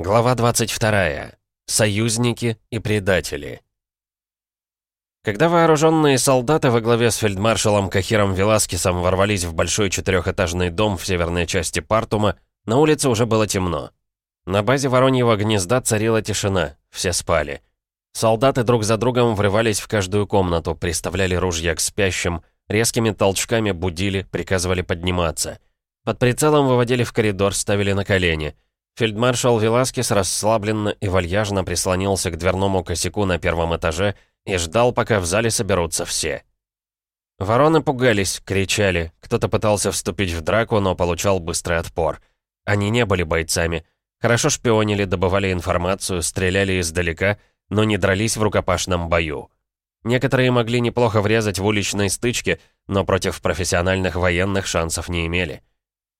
Глава 22. Союзники и предатели. Когда вооруженные солдаты во главе с фельдмаршалом Кахиром Веласкесом ворвались в большой четырехэтажный дом в северной части Партума, на улице уже было темно. На базе Вороньего гнезда царила тишина, все спали. Солдаты друг за другом врывались в каждую комнату, приставляли ружья к спящим, резкими толчками будили, приказывали подниматься. Под прицелом выводили в коридор, ставили на колени — Фельдмаршал Веласкес расслабленно и вальяжно прислонился к дверному косяку на первом этаже и ждал, пока в зале соберутся все. Вороны пугались, кричали, кто-то пытался вступить в драку, но получал быстрый отпор. Они не были бойцами. Хорошо шпионили, добывали информацию, стреляли издалека, но не дрались в рукопашном бою. Некоторые могли неплохо врезать в уличной стычке, но против профессиональных военных шансов не имели.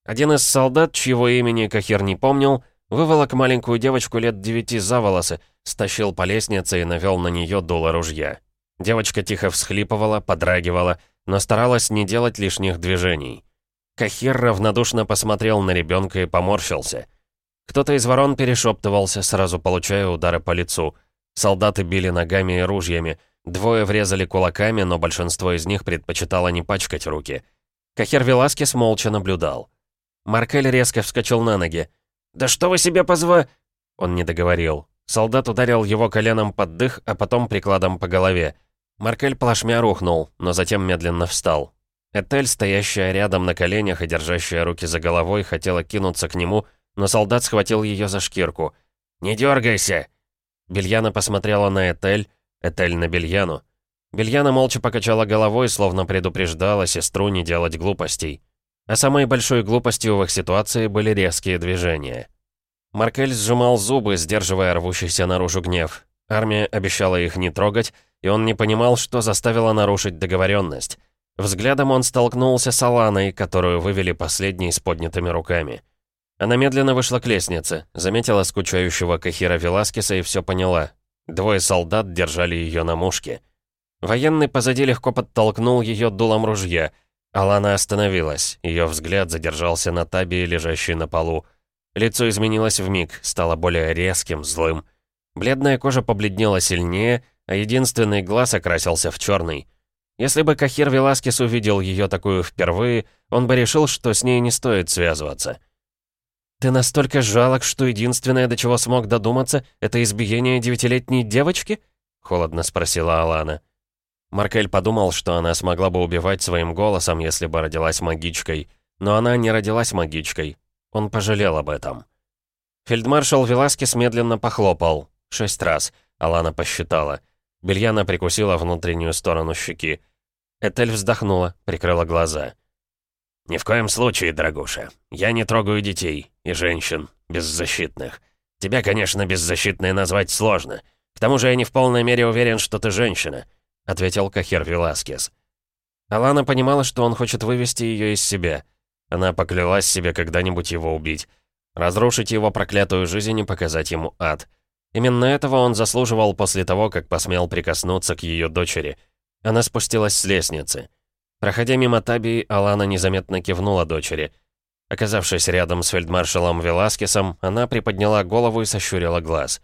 Один из солдат, чьего имени Кахир не помнил, выволок маленькую девочку лет девяти за волосы, стащил по лестнице и навел на нее дуло ружья. Девочка тихо всхлипывала, подрагивала, но старалась не делать лишних движений. Кахир равнодушно посмотрел на ребенка и поморщился. Кто-то из ворон перешептывался, сразу получая удары по лицу. Солдаты били ногами и ружьями. Двое врезали кулаками, но большинство из них предпочитало не пачкать руки. Кахир Веласкес молча наблюдал. Маркель резко вскочил на ноги. «Да что вы себе позва...» Он не договорил. Солдат ударил его коленом под дых, а потом прикладом по голове. Маркель плашмя рухнул, но затем медленно встал. Этель, стоящая рядом на коленях и держащая руки за головой, хотела кинуться к нему, но солдат схватил ее за шкирку. «Не дергайся!» Бельяна посмотрела на Этель, Этель на Бельяну. Бельяна молча покачала головой, словно предупреждала сестру не делать глупостей. А самой большой глупостью в их ситуации были резкие движения. Маркель сжимал зубы, сдерживая рвущийся наружу гнев. Армия обещала их не трогать, и он не понимал, что заставило нарушить договоренность. Взглядом он столкнулся с Аланой, которую вывели последней с поднятыми руками. Она медленно вышла к лестнице, заметила скучающего Кахира Веласкеса и все поняла. Двое солдат держали ее на мушке. Военный позади легко подтолкнул ее дулом ружья — Алана остановилась. Ее взгляд задержался на табии, лежащей на полу. Лицо изменилось вмиг, стало более резким, злым. Бледная кожа побледнела сильнее, а единственный глаз окрасился в черный. Если бы Кахир Веласкес увидел ее такую впервые, он бы решил, что с ней не стоит связываться. «Ты настолько жалок, что единственное, до чего смог додуматься, это избиение девятилетней девочки?» — холодно спросила Алана. Маркель подумал, что она смогла бы убивать своим голосом, если бы родилась магичкой. Но она не родилась магичкой. Он пожалел об этом. Фельдмаршал Веласкес медленно похлопал. Шесть раз. Алана посчитала. Бельяна прикусила внутреннюю сторону щеки. Этель вздохнула, прикрыла глаза. «Ни в коем случае, дорогуша. Я не трогаю детей и женщин, беззащитных. Тебя, конечно, беззащитной назвать сложно. К тому же я не в полной мере уверен, что ты женщина ответил Кахер Веласкес. Алана понимала, что он хочет вывести ее из себя. Она поклялась себе когда-нибудь его убить. Разрушить его проклятую жизнь и показать ему ад. Именно этого он заслуживал после того, как посмел прикоснуться к ее дочери. Она спустилась с лестницы. Проходя мимо Табии, Алана незаметно кивнула дочери. Оказавшись рядом с фельдмаршалом Веласкесом, она приподняла голову и сощурила глаз.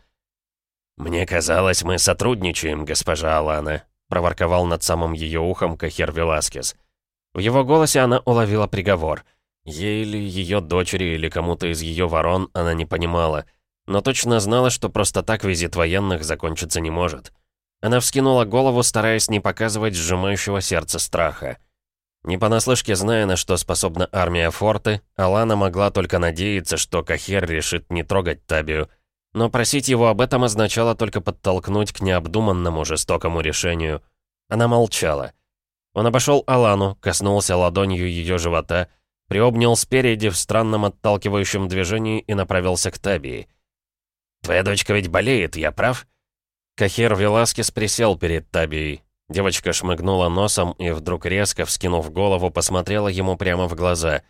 «Мне казалось, мы сотрудничаем, госпожа Алана», проворковал над самым ее ухом Кахер Веласкес. В его голосе она уловила приговор. Ей или ее дочери, или кому-то из ее ворон, она не понимала. Но точно знала, что просто так визит военных закончиться не может. Она вскинула голову, стараясь не показывать сжимающего сердце страха. Не понаслышке зная, на что способна армия Форты, Алана могла только надеяться, что Кахер решит не трогать Табию, но просить его об этом означало только подтолкнуть к необдуманному жестокому решению. Она молчала. Он обошел Алану, коснулся ладонью ее живота, приобнял спереди в странном отталкивающем движении и направился к Табии. «Твоя дочка ведь болеет, я прав?» Кахир Веласкес присел перед Табией. Девочка шмыгнула носом и вдруг резко, вскинув голову, посмотрела ему прямо в глаза.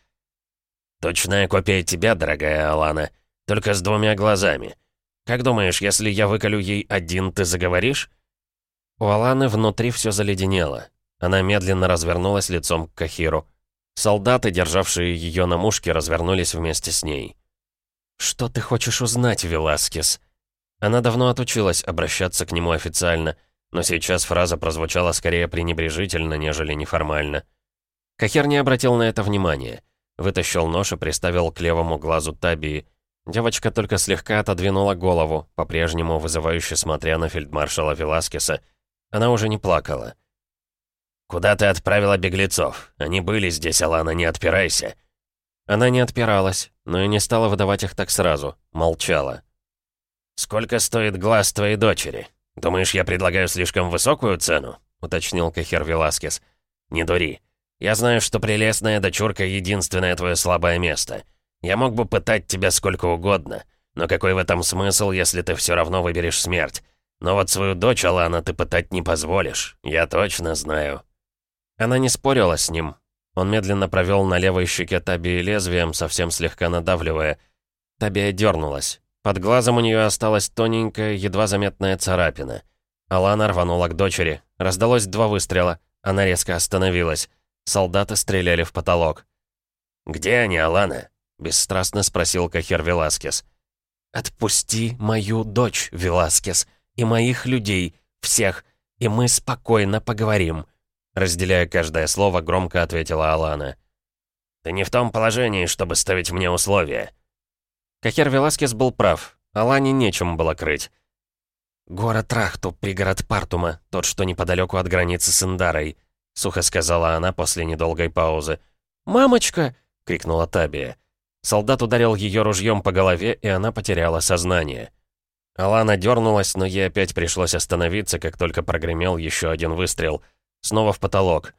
«Точная копия тебя, дорогая Алана, только с двумя глазами. Как думаешь, если я выколю ей один, ты заговоришь?» У Аланы внутри все заледенело. Она медленно развернулась лицом к Кахиру. Солдаты, державшие ее на мушке, развернулись вместе с ней. «Что ты хочешь узнать, Веласкес?» Она давно отучилась обращаться к нему официально, но сейчас фраза прозвучала скорее пренебрежительно, нежели неформально. Кахер не обратил на это внимания. Вытащил нож и приставил к левому глазу Табии. Девочка только слегка отодвинула голову, по-прежнему вызывающе смотря на фельдмаршала Веласкеса. Она уже не плакала. «Куда ты отправила беглецов? Они были здесь, Алана, не отпирайся!» Она не отпиралась, но и не стала выдавать их так сразу, молчала. «Сколько стоит глаз твоей дочери? Думаешь, я предлагаю слишком высокую цену?» — уточнил Кахер Веласкес. «Не дури. Я знаю, что прелестная дочурка — единственное твое слабое место. Я мог бы пытать тебя сколько угодно, но какой в этом смысл, если ты все равно выберешь смерть? Но вот свою дочь, Алана, ты пытать не позволишь. Я точно знаю». Она не спорила с ним, он медленно провел на левой щеке Табии лезвием, совсем слегка надавливая. Табия дернулась. Под глазом у нее осталась тоненькая, едва заметная царапина. Алана рванула к дочери. Раздалось два выстрела. Она резко остановилась. Солдаты стреляли в потолок. «Где они, Алана?» — бесстрастно спросил Кахер Веласкес. «Отпусти мою дочь, Веласкес, и моих людей, всех, и мы спокойно поговорим», Разделяя каждое слово, громко ответила Алана. «Ты не в том положении, чтобы ставить мне условия». Кахер Веласкес был прав. Алане нечем было крыть. «Город Рахту, пригород Партума, тот, что неподалеку от границы с Индарой», — сухо сказала она после недолгой паузы. «Мамочка!» — крикнула Табия. Солдат ударил ее ружьем по голове, и она потеряла сознание. Алана дернулась, но ей опять пришлось остановиться, как только прогремел еще один выстрел — Снова в потолок.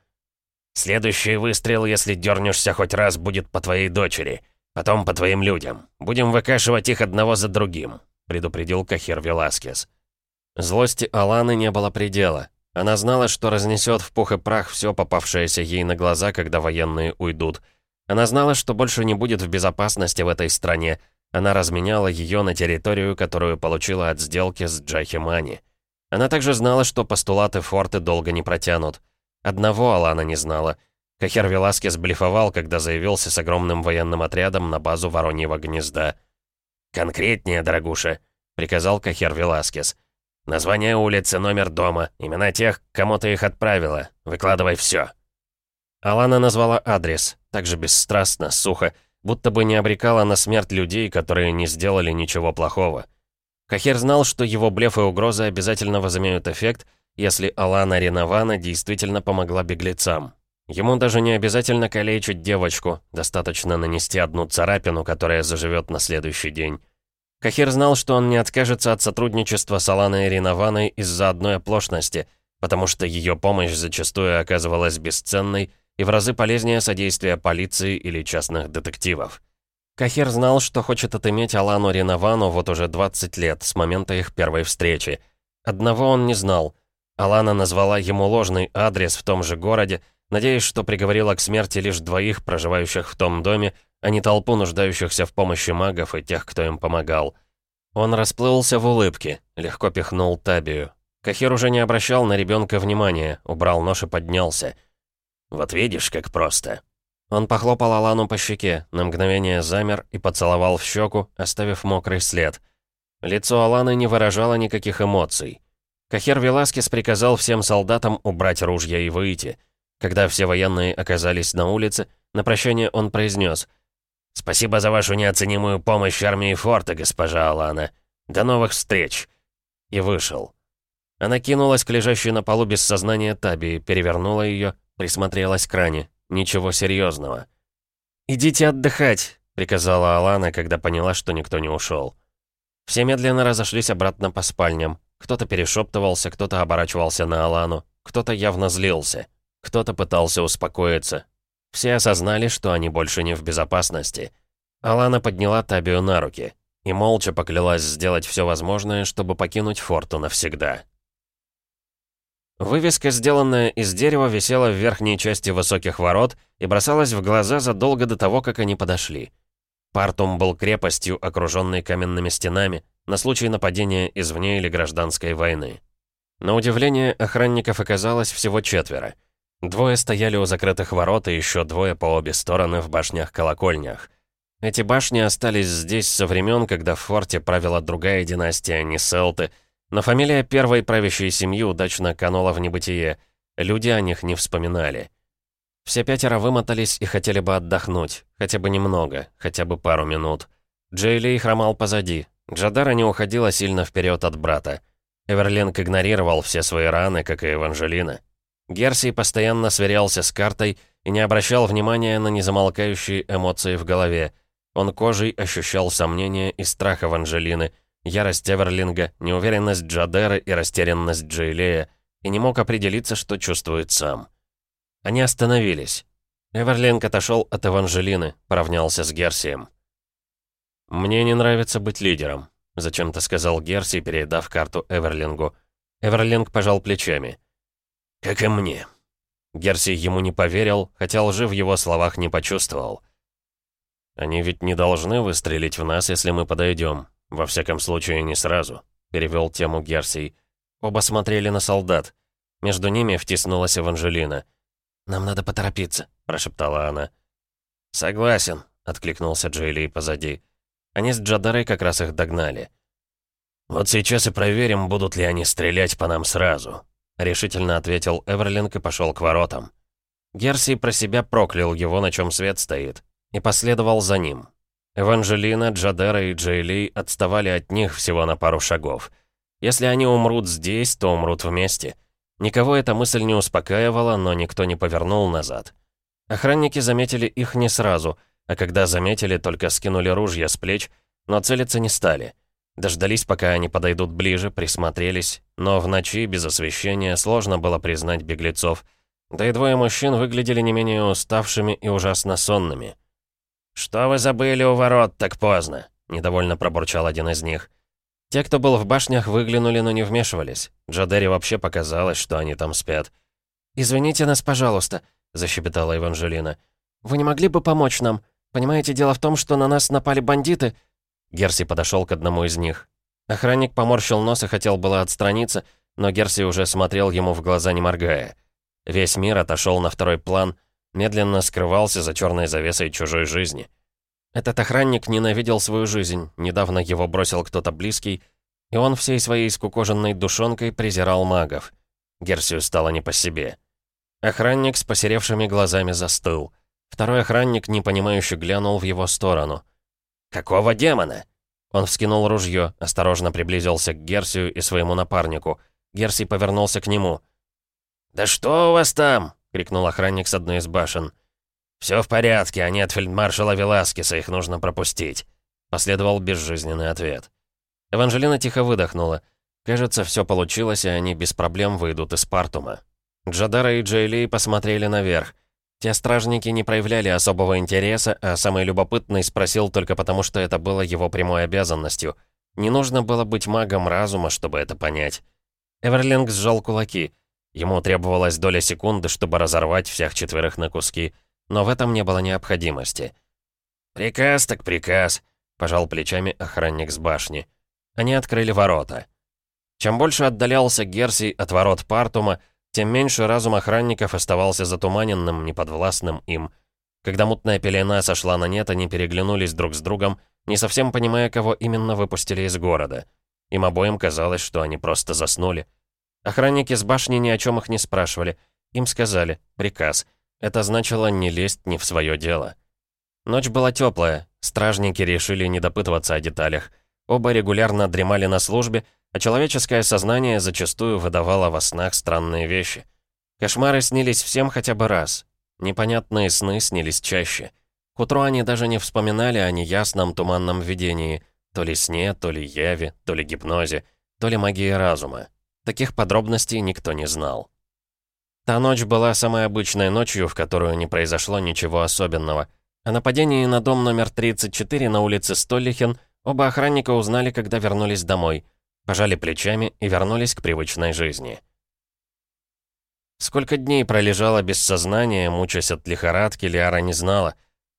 «Следующий выстрел, если дернешься хоть раз, будет по твоей дочери. Потом по твоим людям. Будем выкашивать их одного за другим», — предупредил Кахир Веласкес. Злости Аланы не было предела. Она знала, что разнесет в пух и прах все попавшееся ей на глаза, когда военные уйдут. Она знала, что больше не будет в безопасности в этой стране. Она разменяла ее на территорию, которую получила от сделки с Джахимани. Она также знала, что постулаты форты долго не протянут. Одного Алана не знала. Кахер Веласкес блефовал, когда заявился с огромным военным отрядом на базу Вороньего гнезда. «Конкретнее, дорогуша», — приказал Кахер Веласкес. «Название улицы, номер дома, имена тех, кому ты их отправила. Выкладывай все». Алана назвала адрес, также бесстрастно, сухо, будто бы не обрекала на смерть людей, которые не сделали ничего плохого. Кахер знал, что его блеф и угрозы обязательно возымеют эффект, если Алана Ренована действительно помогла беглецам. Ему даже не обязательно калечить девочку, достаточно нанести одну царапину, которая заживет на следующий день. Кахир знал, что он не откажется от сотрудничества с Аланой Ринованой из-за одной оплошности, потому что ее помощь зачастую оказывалась бесценной и в разы полезнее содействия полиции или частных детективов. Кахир знал, что хочет отыметь Алану Риновану вот уже 20 лет, с момента их первой встречи. Одного он не знал. Алана назвала ему ложный адрес в том же городе, надеясь, что приговорила к смерти лишь двоих, проживающих в том доме, а не толпу нуждающихся в помощи магов и тех, кто им помогал. Он расплылся в улыбке, легко пихнул Табию. Кахир уже не обращал на ребенка внимания, убрал нож и поднялся. «Вот видишь, как просто», он похлопал Алану по щеке, на мгновение замер и поцеловал в щеку, оставив мокрый след. Лицо Аланы не выражало никаких эмоций. Кахер Веласкес приказал всем солдатам убрать ружья и выйти. Когда все военные оказались на улице, на прощание он произнес «Спасибо за вашу неоценимую помощь армии форта, госпожа Алана. До новых встреч!» И вышел. Она кинулась к лежащей на полу без сознания Таби, перевернула ее, присмотрелась к ране. Ничего серьезного. «Идите отдыхать», — приказала Алана, когда поняла, что никто не ушел. Все медленно разошлись обратно по спальням. Кто-то перешептывался, кто-то оборачивался на Алану, кто-то явно злился, кто-то пытался успокоиться. Все осознали, что они больше не в безопасности. Алана подняла Табию на руки и молча поклялась сделать все возможное, чтобы покинуть форту навсегда. Вывеска, сделанная из дерева, висела в верхней части высоких ворот и бросалась в глаза задолго до того, как они подошли. Партум был крепостью, окруженной каменными стенами, на случай нападения извне или гражданской войны. На удивление, охранников оказалось всего четверо. Двое стояли у закрытых ворот и еще двое по обе стороны в башнях-колокольнях. Эти башни остались здесь со времен, когда в форте правила другая династия, не селты, но фамилия первой правящей семьи удачно канула в небытие. Люди о них не вспоминали. Все пятеро вымотались и хотели бы отдохнуть. Хотя бы немного, хотя бы пару минут. Джейли хромал позади. Джадара не уходила сильно вперед от брата. Эверлинг игнорировал все свои раны, как и Эванжелина. Герсий постоянно сверялся с картой и не обращал внимания на незамолкающие эмоции в голове. Он кожей ощущал сомнения и страх Эванжелины, ярость Эверлинга, неуверенность Джадеры и растерянность Джейлея, и не мог определиться, что чувствует сам. Они остановились. Эверлинг отошел от Эванжелины, поравнялся с Герсием. «Мне не нравится быть лидером», — зачем-то сказал Герси, передав карту Эверлингу. Эверлинг пожал плечами. «Как и мне». Герси ему не поверил, хотя лжи в его словах не почувствовал. «Они ведь не должны выстрелить в нас, если мы подойдем. Во всяком случае, не сразу», — перевел тему Герсий. Оба смотрели на солдат. Между ними втиснулась Эванжелина. «Нам надо поторопиться», — прошептала она. «Согласен», — откликнулся Джейли позади. Они с Джадарой как раз их догнали. «Вот сейчас и проверим, будут ли они стрелять по нам сразу», — решительно ответил Эверлинг и пошел к воротам. Герси про себя проклял его, на чем свет стоит, и последовал за ним. Эванжелина, Джадера и Джейли отставали от них всего на пару шагов. Если они умрут здесь, то умрут вместе — Никого эта мысль не успокаивала, но никто не повернул назад. Охранники заметили их не сразу, а когда заметили, только скинули ружья с плеч, но целиться не стали. Дождались, пока они подойдут ближе, присмотрелись, но в ночи, без освещения, сложно было признать беглецов. Да и двое мужчин выглядели не менее уставшими и ужасно сонными. «Что вы забыли у ворот так поздно?» — недовольно пробурчал один из них. Те, кто был в башнях, выглянули, но не вмешивались. Джадере вообще показалось, что они там спят. «Извините нас, пожалуйста», — защебетала Еванжелина. «Вы не могли бы помочь нам? Понимаете, дело в том, что на нас напали бандиты». Герси подошел к одному из них. Охранник поморщил нос и хотел было отстраниться, но Герси уже смотрел ему в глаза, не моргая. Весь мир отошел на второй план, медленно скрывался за черной завесой чужой жизни. Этот охранник ненавидел свою жизнь, недавно его бросил кто-то близкий, и он всей своей скукоженной душонкой презирал магов. Герсию стало не по себе. Охранник с посеревшими глазами застыл. Второй охранник, непонимающе, глянул в его сторону. «Какого демона?» Он вскинул ружье, осторожно приблизился к Герсию и своему напарнику. Герсий повернулся к нему. «Да что у вас там?» — крикнул охранник с одной из башен. «Все в порядке, они от фельдмаршала Веласкеса, их нужно пропустить», — последовал безжизненный ответ. Эванжелина тихо выдохнула. Кажется, все получилось, и они без проблем выйдут из Партума. Джадара и Джейли посмотрели наверх. Те стражники не проявляли особого интереса, а самый любопытный спросил только потому, что это было его прямой обязанностью. Не нужно было быть магом разума, чтобы это понять. Эверлинг сжал кулаки. Ему требовалась доля секунды, чтобы разорвать всех четверых на куски — но в этом не было необходимости. «Приказ так приказ», — пожал плечами охранник с башни. Они открыли ворота. Чем больше отдалялся Герсий от ворот Партума, тем меньше разум охранников оставался затуманенным, неподвластным им. Когда мутная пелена сошла на нет, они переглянулись друг с другом, не совсем понимая, кого именно выпустили из города. Им обоим казалось, что они просто заснули. Охранники с башни ни о чем их не спрашивали. Им сказали «приказ», это значило не лезть не в свое дело. Ночь была теплая, стражники решили не допытываться о деталях. Оба регулярно дремали на службе, а человеческое сознание зачастую выдавало во снах странные вещи. Кошмары снились всем хотя бы раз. Непонятные сны снились чаще. К утру они даже не вспоминали о неясном туманном видении, то ли сне, то ли яве, то ли гипнозе, то ли магии разума. Таких подробностей никто не знал. Та ночь была самой обычной ночью, в которую не произошло ничего особенного. О нападении на дом номер 34 на улице Столлихен оба охранника узнали, когда вернулись домой. Пожали плечами и вернулись к привычной жизни. Сколько дней пролежала без сознания, мучаясь от лихорадки, Лиара не знала.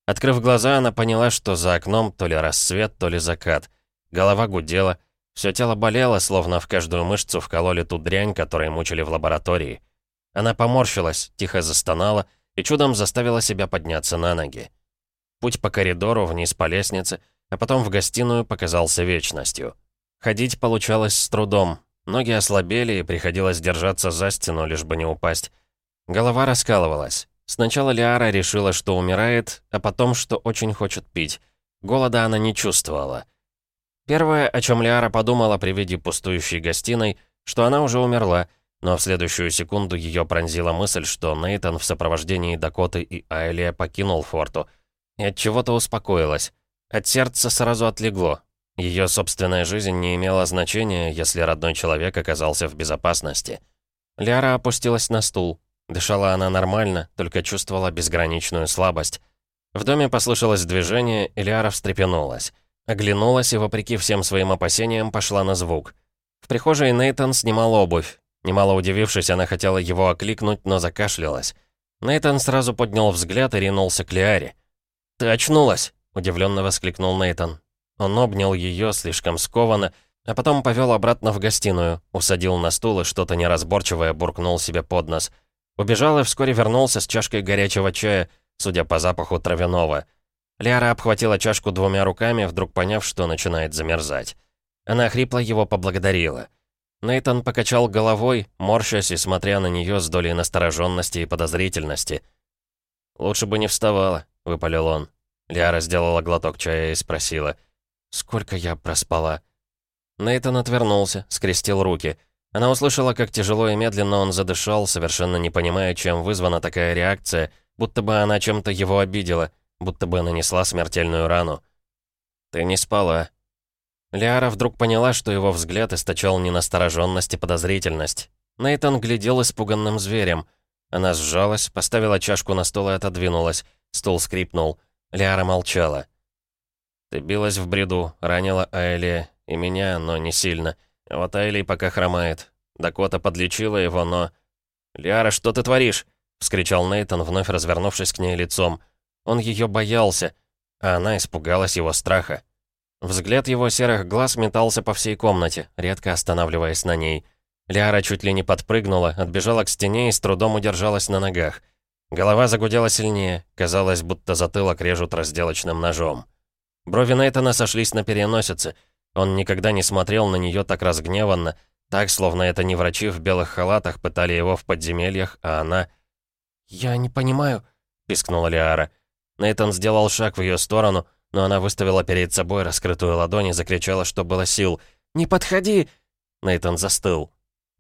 Открыв глаза, она поняла, что за окном то ли рассвет, то ли закат. Голова гудела, все тело болело, словно в каждую мышцу вкололи ту дрянь, которой мучили в лаборатории. Она поморщилась, тихо застонала и чудом заставила себя подняться на ноги. Путь по коридору, вниз по лестнице, а потом в гостиную показался вечностью. Ходить получалось с трудом. Ноги ослабели, и приходилось держаться за стену, лишь бы не упасть. Голова раскалывалась. Сначала Лиара решила, что умирает, а потом, что очень хочет пить. Голода она не чувствовала. Первое, о чем Лиара подумала при виде пустующей гостиной, что она уже умерла, но в следующую секунду ее пронзила мысль, что Нейтан в сопровождении Дакоты и Айлия покинул форту, и от чего-то успокоилась. От сердца сразу отлегло. Ее собственная жизнь не имела значения, если родной человек оказался в безопасности. Лиара опустилась на стул. Дышала она нормально, только чувствовала безграничную слабость. В доме послышалось движение, и Лиара встрепенулась. Оглянулась и, вопреки всем своим опасениям, пошла на звук. В прихожей Нейтан снимал обувь. Немало удивившись, она хотела его окликнуть, но закашлялась. Нейтан сразу поднял взгляд и ринулся к Лиаре. «Ты очнулась!» — удивленно воскликнул Нейтан. Он обнял ее слишком скованно, а потом повел обратно в гостиную, усадил на стул и что-то неразборчивое буркнул себе под нос. Убежал и вскоре вернулся с чашкой горячего чая, судя по запаху травяного. Ляра обхватила чашку двумя руками, вдруг поняв, что начинает замерзать. Она хрипло его поблагодарила. Нейтан покачал головой, морщась и смотря на нее с долей настороженности и подозрительности. «Лучше бы не вставала», — выпалил он. Ляра сделала глоток чая и спросила. «Сколько я проспала?» Нейтан отвернулся, скрестил руки. Она услышала, как тяжело и медленно он задышал, совершенно не понимая, чем вызвана такая реакция, будто бы она чем-то его обидела, будто бы нанесла смертельную рану. «Ты не спала», Лиара вдруг поняла, что его взгляд источал не настороженность и подозрительность. Нейтан глядел испуганным зверем. Она сжалась, поставила чашку на стол и отодвинулась. Стул скрипнул. Лиара молчала. «Ты билась в бреду, ранила Айли и меня, но не сильно. Вот Айли пока хромает. Дакота подлечила его, но...» «Лиара, что ты творишь?» — вскричал Нейтан, вновь развернувшись к ней лицом. Он ее боялся, а она испугалась его страха. Взгляд его серых глаз метался по всей комнате, редко останавливаясь на ней. Лиара чуть ли не подпрыгнула, отбежала к стене и с трудом удержалась на ногах. Голова загудела сильнее, казалось, будто затылок режут разделочным ножом. Брови Нейтана сошлись на переносице. Он никогда не смотрел на нее так разгневанно, так, словно это не врачи в белых халатах пытали его в подземельях, а она... «Я не понимаю», — пискнула Лиара. Нейтан сделал шаг в ее сторону, но она выставила перед собой раскрытую ладонь и закричала, что было сил. «Не подходи!» Нейтан застыл.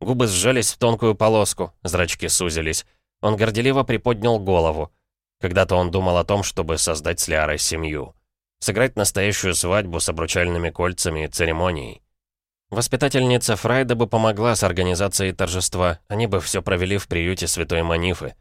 Губы сжались в тонкую полоску, зрачки сузились. Он горделиво приподнял голову. Когда-то он думал о том, чтобы создать с Лиарой семью. Сыграть настоящую свадьбу с обручальными кольцами и церемонией. Воспитательница Фрайда бы помогла с организацией торжества, они бы все провели в приюте Святой Манифы.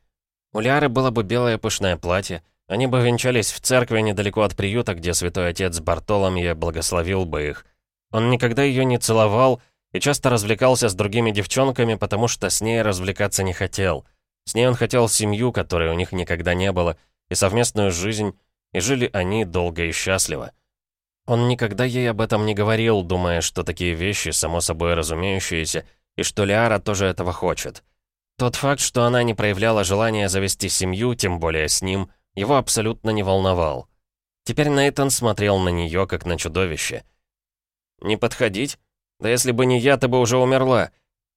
У Лиары было бы белое пышное платье, они бы венчались в церкви недалеко от приюта, где святой отец Бартоломье благословил бы их. Он никогда ее не целовал и часто развлекался с другими девчонками, потому что с ней развлекаться не хотел. С ней он хотел семью, которой у них никогда не было, и совместную жизнь, и жили они долго и счастливо. Он никогда ей об этом не говорил, думая, что такие вещи само собой разумеющиеся, и что Лиара тоже этого хочет. Тот факт, что она не проявляла желания завести семью, тем более с ним, его абсолютно не волновал. Теперь Нейтан смотрел на нее, как на чудовище. «Не подходить? Да если бы не я, ты бы уже умерла!»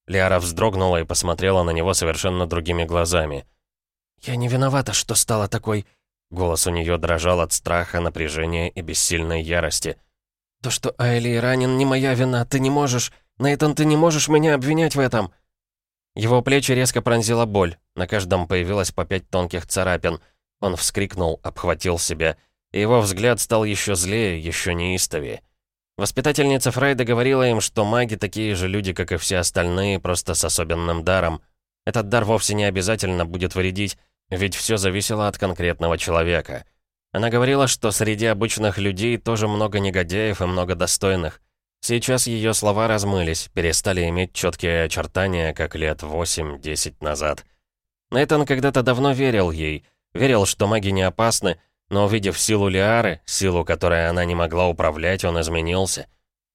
Лиара вздрогнула и посмотрела на него совершенно другими глазами. «Я не виновата, что стала такой...» Голос у нее дрожал от страха, напряжения и бессильной ярости. «То, что Айли ранен, не моя вина, ты не можешь... Нейтан, ты не можешь меня обвинять в этом!» Его плечи резко пронзила боль, на каждом появилось по пять тонких царапин — он вскрикнул, обхватил себя, и его взгляд стал еще злее, еще неистовее. Воспитательница Фрайда говорила им, что маги такие же люди, как и все остальные, просто с особенным даром. Этот дар вовсе не обязательно будет вредить, ведь все зависело от конкретного человека. Она говорила, что среди обычных людей тоже много негодяев и много достойных. Сейчас ее слова размылись, перестали иметь четкие очертания, как лет 8-10 назад. Нейтан когда-то давно верил ей — Верил, что маги не опасны, но увидев силу Лиары, силу, которой она не могла управлять, он изменился.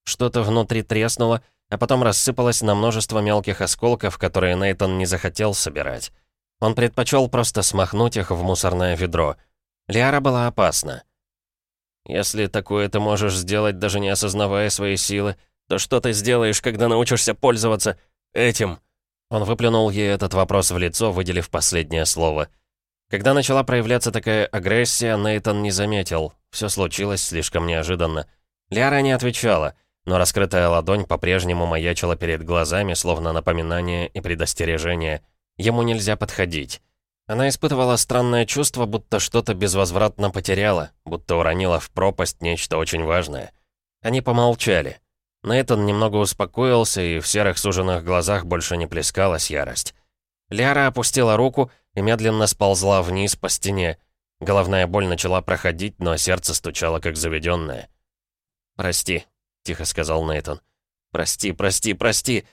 Что-то внутри треснуло, а потом рассыпалось на множество мелких осколков, которые Нейтон не захотел собирать. Он предпочел просто смахнуть их в мусорное ведро. Лиара была опасна. Если такое ты можешь сделать, даже не осознавая свои силы, то что ты сделаешь, когда научишься пользоваться этим?» Он выплюнул ей этот вопрос в лицо, выделив последнее слово. Когда начала проявляться такая агрессия, Нейтон не заметил. Все случилось слишком неожиданно. Ляра не отвечала, но раскрытая ладонь по-прежнему маячила перед глазами, словно напоминание и предостережение. Ему нельзя подходить. Она испытывала странное чувство, будто что-то безвозвратно потеряла, будто уронила в пропасть нечто очень важное. Они помолчали. Нейтан немного успокоился, и в серых суженных глазах больше не плескалась ярость. Ляра опустила руку и медленно сползла вниз по стене. Головная боль начала проходить, но сердце стучало как заведенное. «Прости», — тихо сказал Нейтан. «Прости, прости, прости!»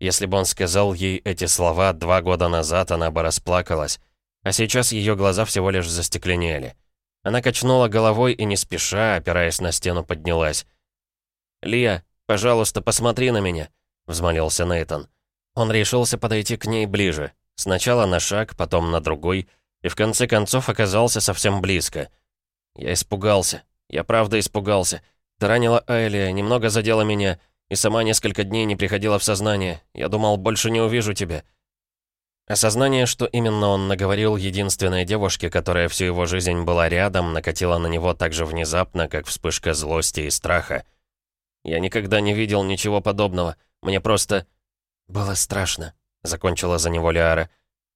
Если бы он сказал ей эти слова два года назад, она бы расплакалась. А сейчас ее глаза всего лишь застекленели. Она качнула головой и не спеша, опираясь на стену, поднялась. «Лия, пожалуйста, посмотри на меня», — взмолился Нейтон. Он решился подойти к ней ближе. Сначала на шаг, потом на другой, и в конце концов оказался совсем близко. Я испугался. Я правда испугался. Ты ранила немного задела меня, и сама несколько дней не приходила в сознание. Я думал, больше не увижу тебя. Осознание, что именно он наговорил единственной девушке, которая всю его жизнь была рядом, накатило на него так же внезапно, как вспышка злости и страха. «Я никогда не видел ничего подобного. Мне просто...» «Было страшно», — закончила за него Лиара.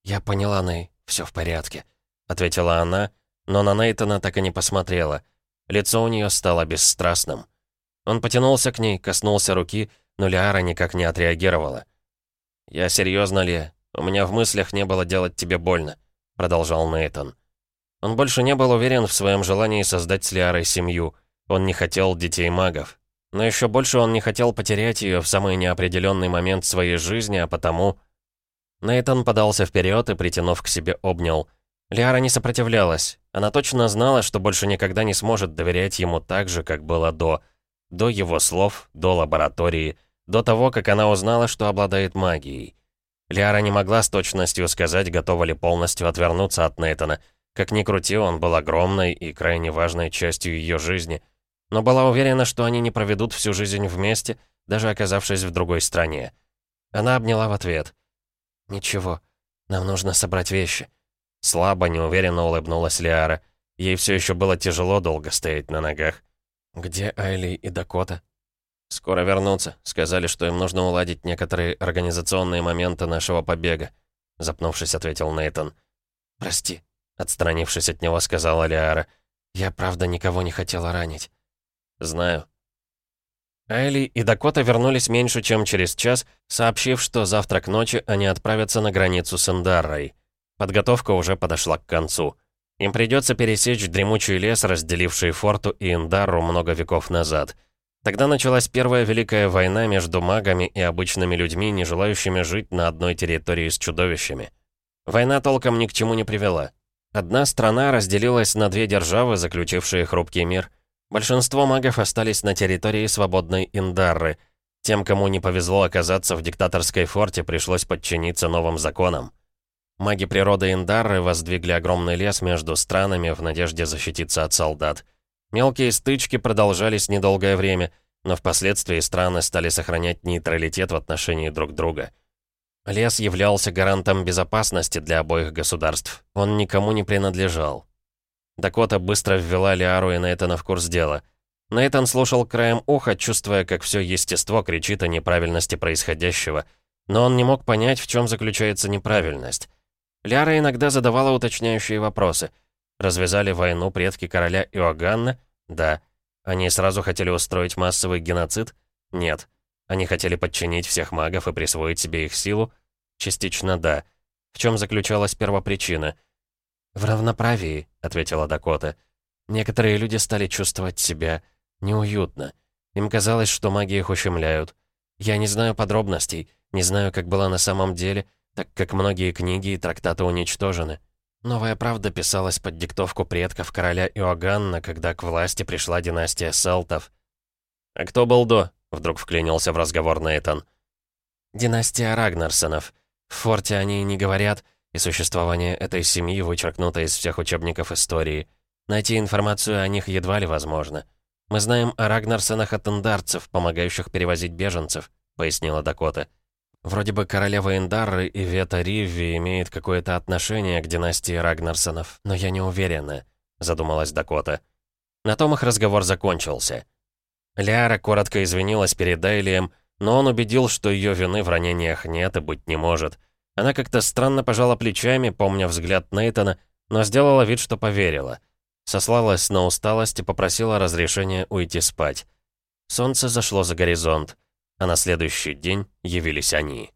«Я поняла, Ней, все в порядке», — ответила она, но на Нейтана так и не посмотрела. Лицо у нее стало бесстрастным. Он потянулся к ней, коснулся руки, но Лиара никак не отреагировала. «Я серьезно, Лия, «У меня в мыслях не было делать тебе больно», — продолжал Нейтон. Он больше не был уверен в своем желании создать с Лиарой семью. Он не хотел детей магов. Но еще больше он не хотел потерять ее в самый неопределенный момент своей жизни, а потому... Нейтон подался вперед и, притянув к себе, обнял. Лиара не сопротивлялась. Она точно знала, что больше никогда не сможет доверять ему так же, как было до. До его слов, до лаборатории, до того, как она узнала, что обладает магией. Лиара не могла с точностью сказать, готова ли полностью отвернуться от Нейтана. Как ни крути, он был огромной и крайне важной частью ее жизни. Но была уверена, что они не проведут всю жизнь вместе, даже оказавшись в другой стране. Она обняла в ответ. «Ничего, нам нужно собрать вещи». Слабо, неуверенно улыбнулась Лиара. Ей все еще было тяжело долго стоять на ногах. «Где Айли и Дакота?» «Скоро вернутся. Сказали, что им нужно уладить некоторые организационные моменты нашего побега», запнувшись, ответил Нейтон. «Прости», — отстранившись от него, сказала Лиара. «Я, правда, никого не хотела ранить». «Знаю». Айли и Дакота вернулись меньше, чем через час, сообщив, что завтра к ночи они отправятся на границу с Эндаррой. Подготовка уже подошла к концу. Им придется пересечь дремучий лес, разделивший Форту и Эндарру много веков назад — Тогда началась Первая Великая война между магами и обычными людьми, не желающими жить на одной территории с чудовищами. Война толком ни к чему не привела. Одна страна разделилась на две державы, заключившие хрупкий мир. Большинство магов остались на территории свободной Индарры. Тем, кому не повезло оказаться в диктаторской форте, пришлось подчиниться новым законам. Маги природы Индарры воздвигли огромный лес между странами в надежде защититься от солдат. Мелкие стычки продолжались недолгое время, но впоследствии страны стали сохранять нейтралитет в отношении друг друга. Лес являлся гарантом безопасности для обоих государств. Он никому не принадлежал. Дакота быстро ввела Лиару и Нейтана в курс дела. Нейтан слушал краем уха, чувствуя, как все естество кричит о неправильности происходящего. Но он не мог понять, в чем заключается неправильность. Ляра иногда задавала уточняющие вопросы — Развязали войну предки короля Иоганна? Да. Они сразу хотели устроить массовый геноцид? Нет. Они хотели подчинить всех магов и присвоить себе их силу? Частично да. В чем заключалась первопричина? «В равноправии», — ответила Дакота. «Некоторые люди стали чувствовать себя неуютно. Им казалось, что маги их ущемляют. Я не знаю подробностей, не знаю, как было на самом деле, так как многие книги и трактаты уничтожены. Новая правда писалась под диктовку предков короля Иоганна, когда к власти пришла династия Селтов. «А кто был до?» — вдруг вклинился в разговор Нейтан. «Династия Рагнарсонов. В форте они не говорят, и существование этой семьи вычеркнуто из всех учебников истории. Найти информацию о них едва ли возможно. Мы знаем о Рагнарсонах от индарцев, помогающих перевозить беженцев», — пояснила Дакота. «Вроде бы королева Индарры и Вета Ривви имеет какое-то отношение к династии Рагнарсонов, но я не уверена», — задумалась Дакота. На том их разговор закончился. Лиара коротко извинилась перед Эйлием, но он убедил, что ее вины в ранениях нет и быть не может. Она как-то странно пожала плечами, помня взгляд Нейтона, но сделала вид, что поверила. Сослалась на усталость и попросила разрешения уйти спать. Солнце зашло за горизонт, а на следующий день явились они.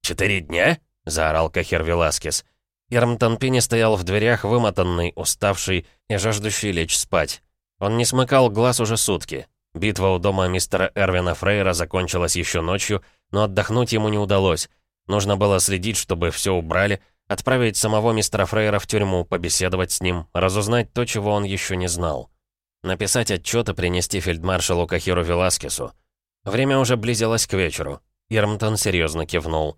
«Четыре дня?» — заорал Кахер Веласкес. Ирмтон Пини стоял в дверях, вымотанный, уставший и жаждущий лечь спать. Он не смыкал глаз уже сутки. Битва у дома мистера Эрвина Фрейра закончилась еще ночью, но отдохнуть ему не удалось. Нужно было следить, чтобы все убрали, отправить самого мистера Фрейра в тюрьму, побеседовать с ним, разузнать то, чего он еще не знал. Написать отчет и принести фельдмаршалу Кахиру Веласкесу. Время уже близилось к вечеру. Ирмтон серьезно кивнул.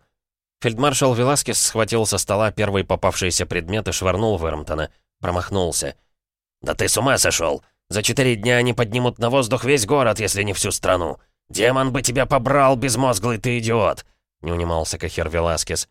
Фельдмаршал Веласкес схватил со стола первый попавшийся предмет и швырнул в Эрмтона. Промахнулся. «Да ты с ума сошел! За четыре дня они поднимут на воздух весь город, если не всю страну. Демон бы тебя побрал, безмозглый ты идиот!» Не унимался Кахер Веласкес.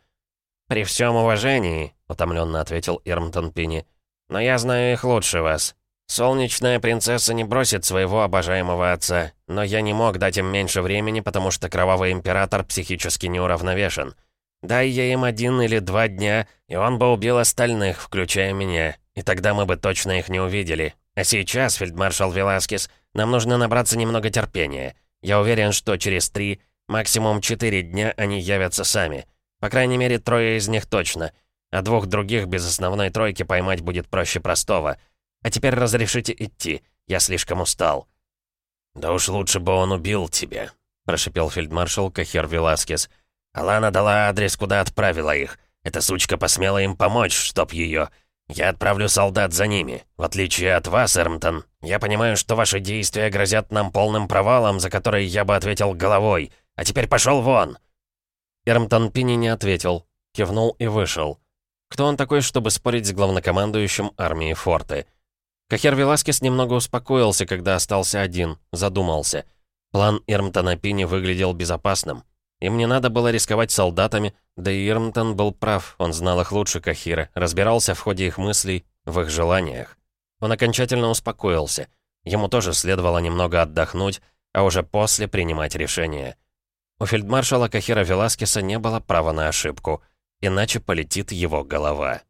«При всем уважении», — утомленно ответил Ирмтон Пини. «Но я знаю их лучше вас. Солнечная принцесса не бросит своего обожаемого отца, но я не мог дать им меньше времени, потому что кровавый император психически неуравновешен. Дай я им один или два дня, и он бы убил остальных, включая меня, и тогда мы бы точно их не увидели. А сейчас, фельдмаршал Веласкес, нам нужно набраться немного терпения. Я уверен, что через три, максимум четыре дня они явятся сами. По крайней мере, трое из них точно. А двух других без основной тройки поймать будет проще простого. А теперь разрешите идти. Я слишком устал». «Да уж лучше бы он убил тебя», — прошипел фельдмаршал Кахер Веласкес. «Алана дала адрес, куда отправила их. Эта сучка посмела им помочь, чтоб ее. «Я отправлю солдат за ними. В отличие от вас, Эрмтон, я понимаю, что ваши действия грозят нам полным провалом, за который я бы ответил головой. А теперь пошел вон!» Эрмтон Пини не ответил, кивнул и вышел. Кто он такой, чтобы спорить с главнокомандующим армии Форты? Кахер Веласкес немного успокоился, когда остался один, задумался. План Эрмтона Пини выглядел безопасным. Им не надо было рисковать солдатами, да и Ирмтон был прав, он знал их лучше Кахира, разбирался в ходе их мыслей, в их желаниях. Он окончательно успокоился. Ему тоже следовало немного отдохнуть, а уже после принимать решение. У фельдмаршала Кахира Веласкеса не было права на ошибку, иначе полетит его голова.